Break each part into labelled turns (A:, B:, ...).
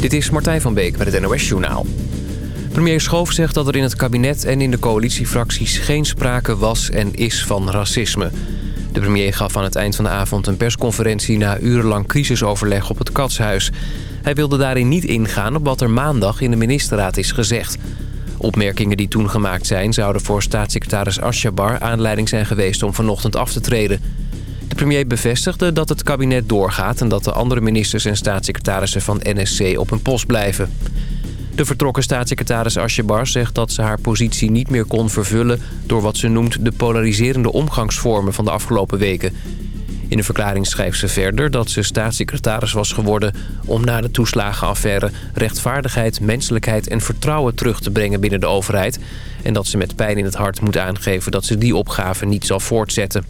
A: Dit is Martijn van Beek met het NOS-journaal. Premier Schoof zegt dat er in het kabinet en in de coalitiefracties... geen sprake was en is van racisme. De premier gaf aan het eind van de avond een persconferentie... na urenlang crisisoverleg op het Katshuis. Hij wilde daarin niet ingaan op wat er maandag in de ministerraad is gezegd. Opmerkingen die toen gemaakt zijn... zouden voor staatssecretaris Asjabar aanleiding zijn geweest om vanochtend af te treden... De premier bevestigde dat het kabinet doorgaat... en dat de andere ministers en staatssecretarissen van NSC op hun post blijven. De vertrokken staatssecretaris Asjebar zegt dat ze haar positie niet meer kon vervullen... door wat ze noemt de polariserende omgangsvormen van de afgelopen weken. In een verklaring schrijft ze verder dat ze staatssecretaris was geworden... om na de toeslagenaffaire rechtvaardigheid, menselijkheid en vertrouwen terug te brengen binnen de overheid... en dat ze met pijn in het hart moet aangeven dat ze die opgave niet zal voortzetten.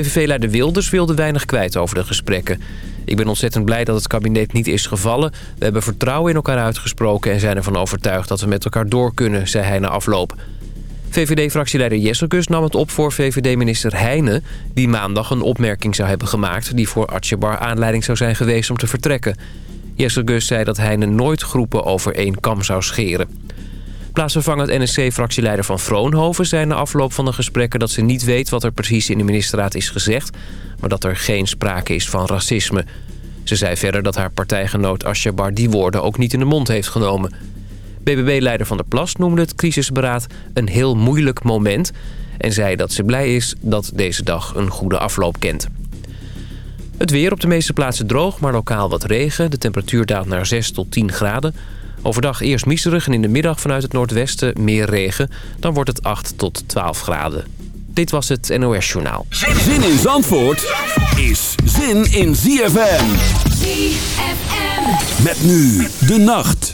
A: PVV-leider Wilders wilde weinig kwijt over de gesprekken. Ik ben ontzettend blij dat het kabinet niet is gevallen. We hebben vertrouwen in elkaar uitgesproken en zijn ervan overtuigd dat we met elkaar door kunnen, zei hij na afloop. VVD-fractieleider Jesselkus nam het op voor VVD-minister Heijnen... die maandag een opmerking zou hebben gemaakt... die voor Atjebar aanleiding zou zijn geweest om te vertrekken. Jesselkus zei dat Heijnen nooit groepen over één kam zou scheren. Plaatsvervangend NSC-fractieleider van Vroonhoven zei na afloop van de gesprekken... dat ze niet weet wat er precies in de ministerraad is gezegd... maar dat er geen sprake is van racisme. Ze zei verder dat haar partijgenoot Asjabar die woorden ook niet in de mond heeft genomen. BBB-leider Van der Plas noemde het crisisberaad een heel moeilijk moment... en zei dat ze blij is dat deze dag een goede afloop kent. Het weer op de meeste plaatsen droog, maar lokaal wat regen. De temperatuur daalt naar 6 tot 10 graden. Overdag eerst miserig en in de middag vanuit het noordwesten meer regen. Dan wordt het 8 tot 12 graden. Dit was het NOS Journaal.
B: Zin in Zandvoort is zin in ZFM.
C: ZFM.
B: Met nu de nacht.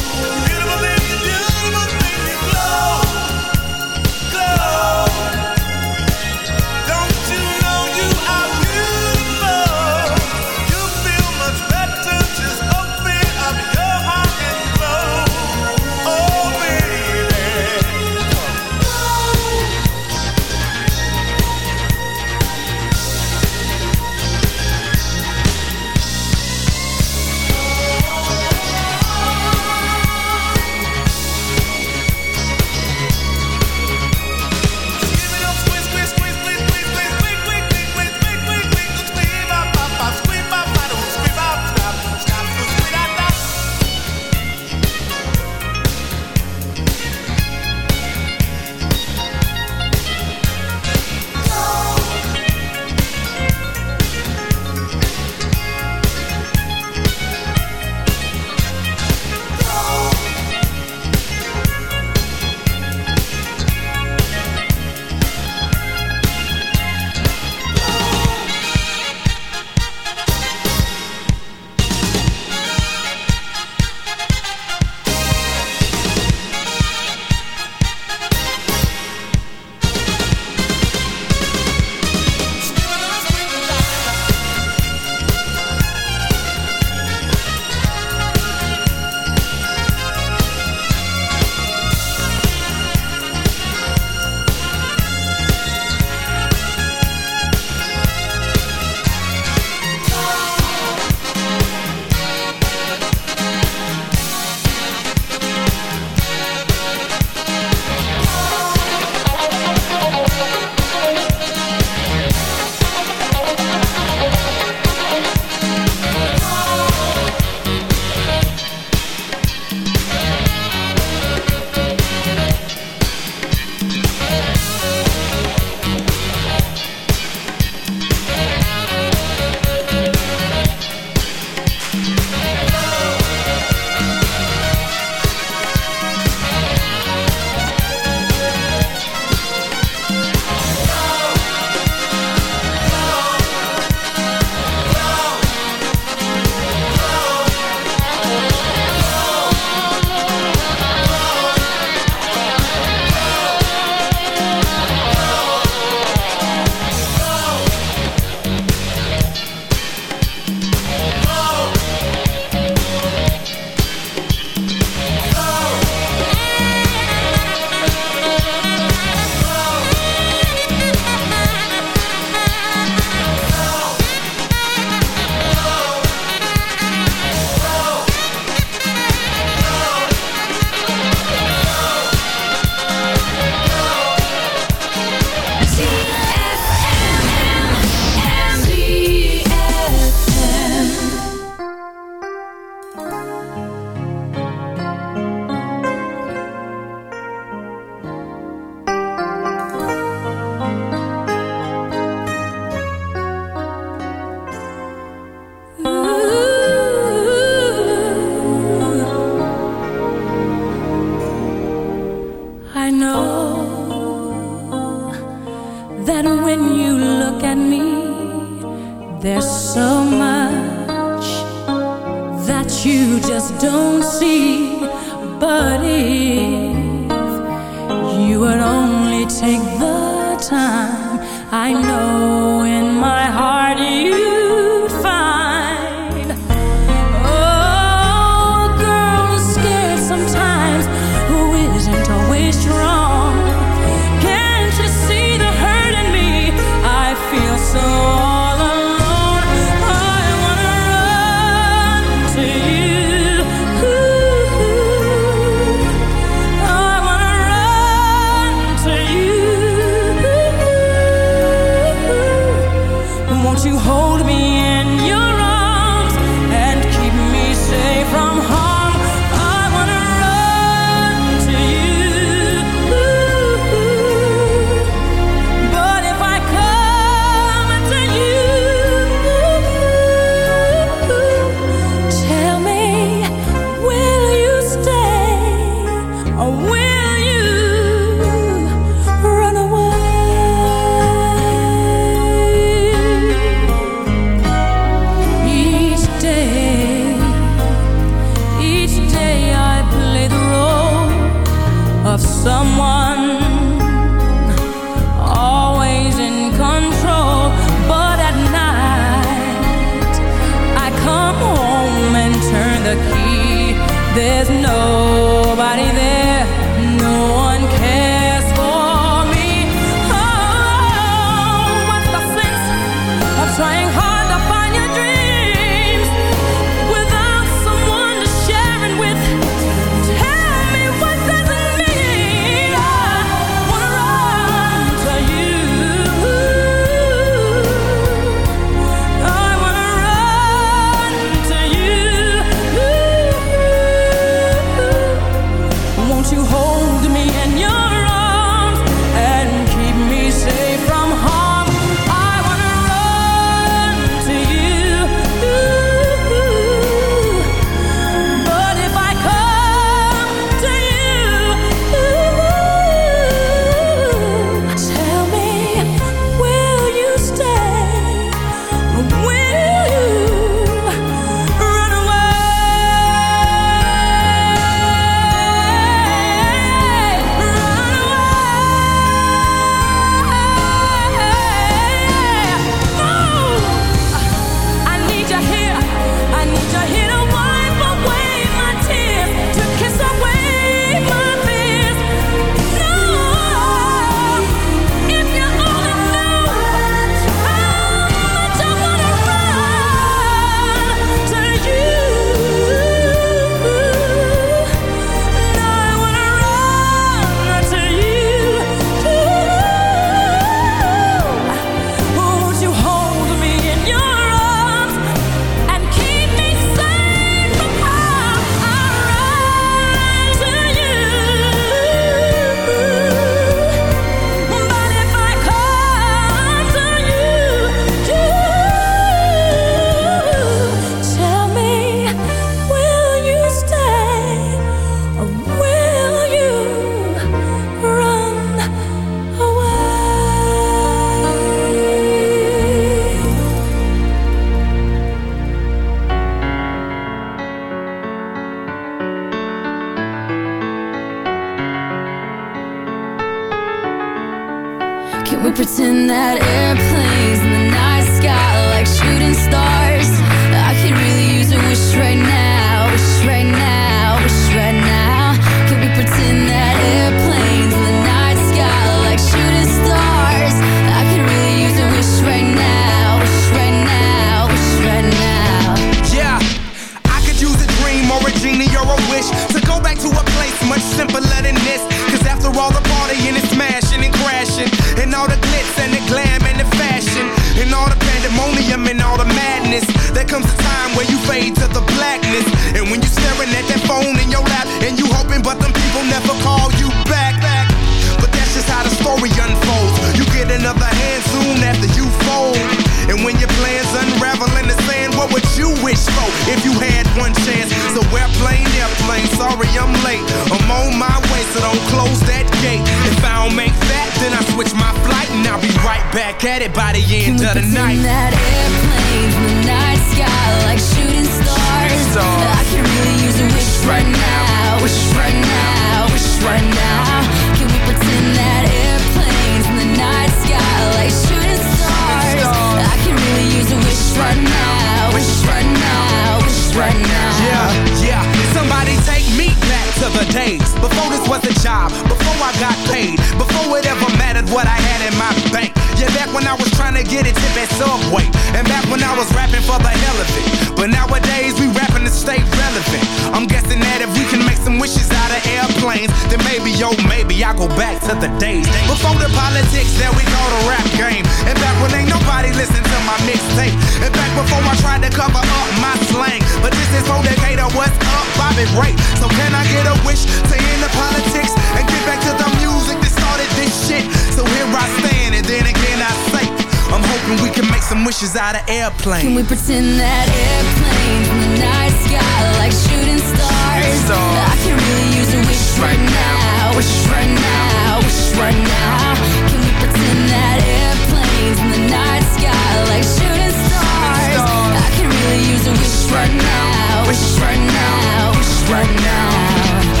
D: airplane.
C: Can we
E: pretend that airplane in the night sky like shooting stars? stars. I can really use a wish right, right now, wish right now, wish right now. Can we pretend that airplanes in the night sky like shooting stars? stars. I can really use a wish right, right now, wish right now,
C: wish right now.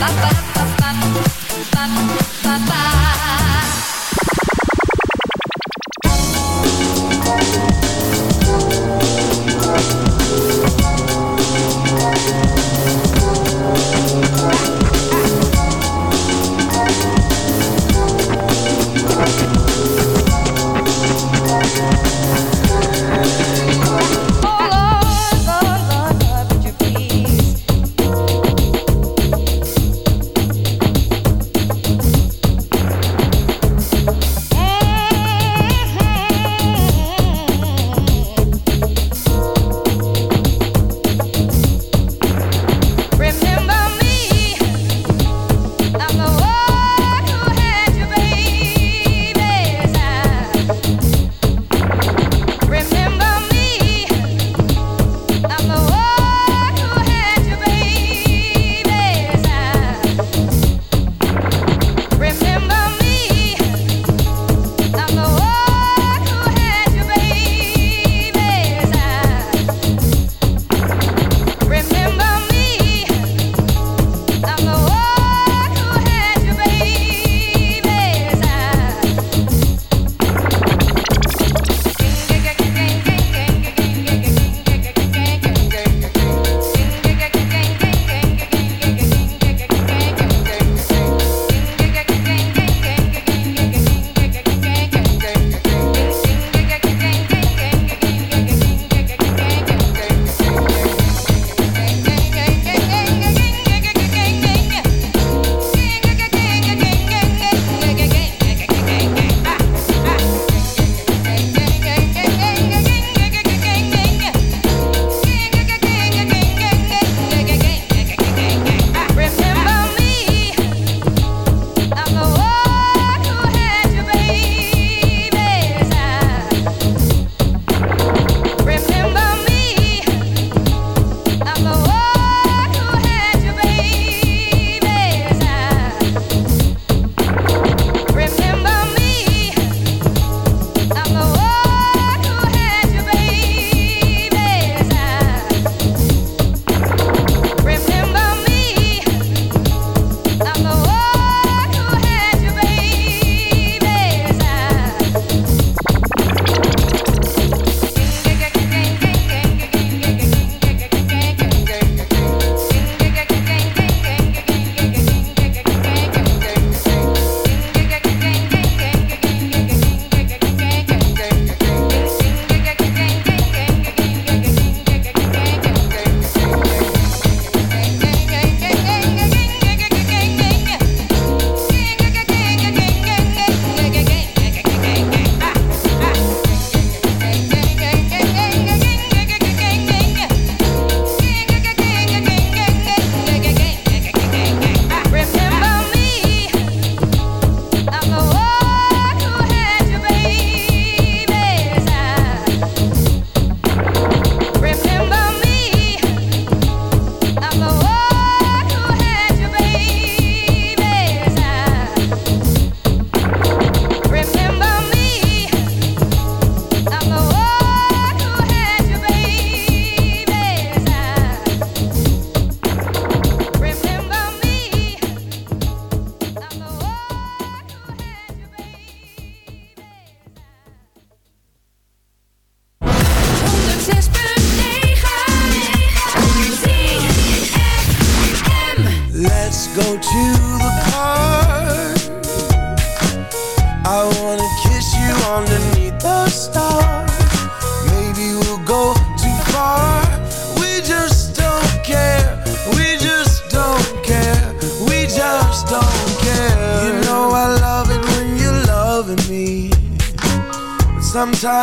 F: ba ba ba ba ba ba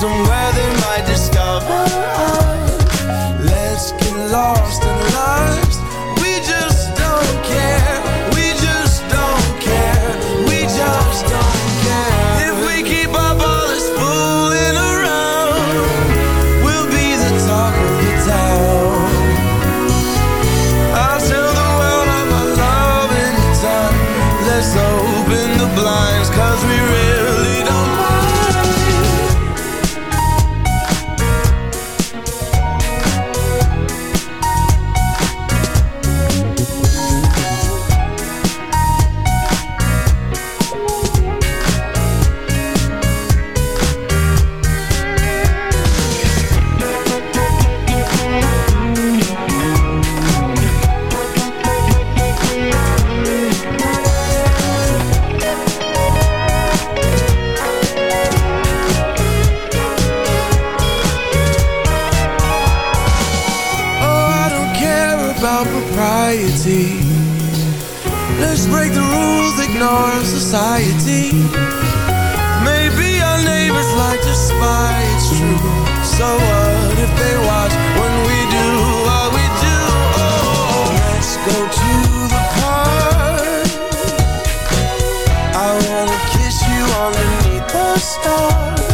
F: somewhere Let's break the rules, ignore society. Maybe our neighbors like to spy, it's true. So what if they watch when we do what we do? Oh, let's go to the park. I wanna kiss you underneath the stars.